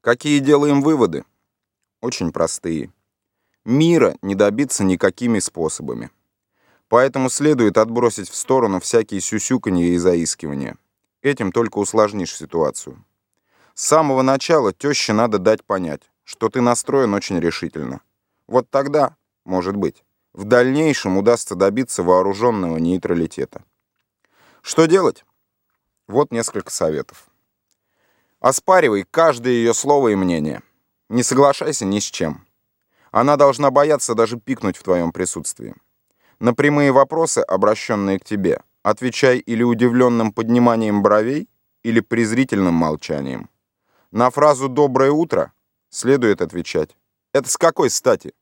Какие делаем выводы? Очень простые. Мира не добиться никакими способами. Поэтому следует отбросить в сторону всякие сюсюканья и заискивания. Этим только усложнишь ситуацию. С самого начала теще надо дать понять, что ты настроен очень решительно. Вот тогда, может быть, в дальнейшем удастся добиться вооруженного нейтралитета. Что делать? Вот несколько советов. Оспаривай каждое ее слово и мнение. Не соглашайся ни с чем. Она должна бояться даже пикнуть в твоем присутствии. На прямые вопросы, обращенные к тебе, отвечай или удивленным подниманием бровей, или презрительным молчанием. На фразу «доброе утро» следует отвечать «Это с какой стати?»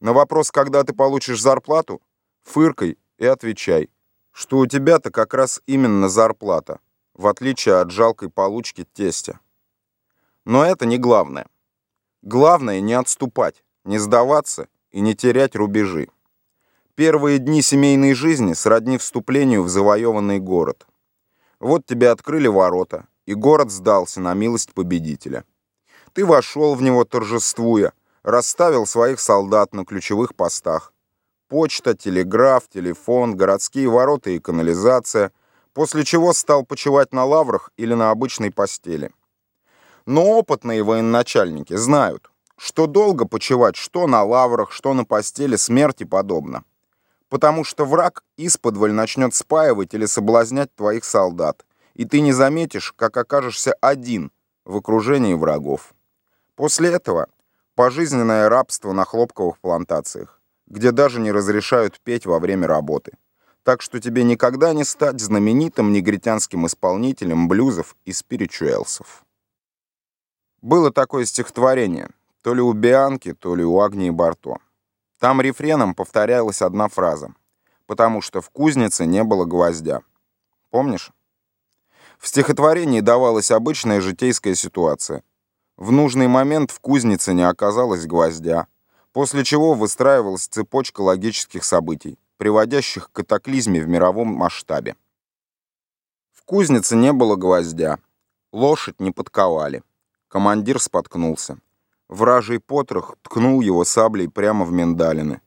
На вопрос «когда ты получишь зарплату?» фыркай и отвечай, что у тебя-то как раз именно зарплата, в отличие от жалкой получки тестя. Но это не главное. Главное не отступать, не сдаваться и не терять рубежи. Первые дни семейной жизни сродни вступлению в завоеванный город. Вот тебе открыли ворота, и город сдался на милость победителя. Ты вошел в него торжествуя, расставил своих солдат на ключевых постах. Почта, телеграф, телефон, городские ворота и канализация, после чего стал почивать на лаврах или на обычной постели. Но опытные военачальники знают, что долго почивать что на лаврах, что на постели смерти подобно. Потому что враг исподволь начнет спаивать или соблазнять твоих солдат, и ты не заметишь, как окажешься один в окружении врагов. После этого пожизненное рабство на хлопковых плантациях, где даже не разрешают петь во время работы. Так что тебе никогда не стать знаменитым негритянским исполнителем блюзов и спиричуэлсов. Было такое стихотворение, то ли у Бианки, то ли у Агнии Барто. Там рефреном повторялась одна фраза, потому что в кузнице не было гвоздя. Помнишь? В стихотворении давалась обычная житейская ситуация. В нужный момент в кузнице не оказалось гвоздя, после чего выстраивалась цепочка логических событий, приводящих к катаклизме в мировом масштабе. В кузнице не было гвоздя, лошадь не подковали. Командир споткнулся. Вражий потрох ткнул его саблей прямо в миндалины.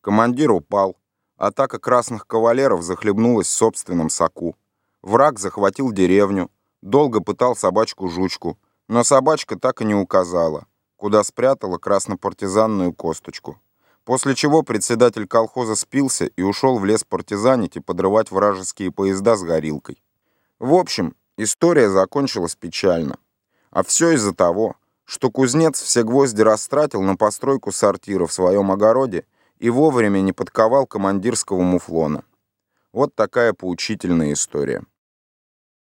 Командир упал. Атака красных кавалеров захлебнулась в собственном соку. Враг захватил деревню, долго пытал собачку-жучку, но собачка так и не указала, куда спрятала краснопартизанную косточку. После чего председатель колхоза спился и ушел в лес партизанить и подрывать вражеские поезда с горилкой. В общем, история закончилась печально. А все из-за того, что кузнец все гвозди растратил на постройку сортира в своем огороде и вовремя не подковал командирского муфлона. Вот такая поучительная история.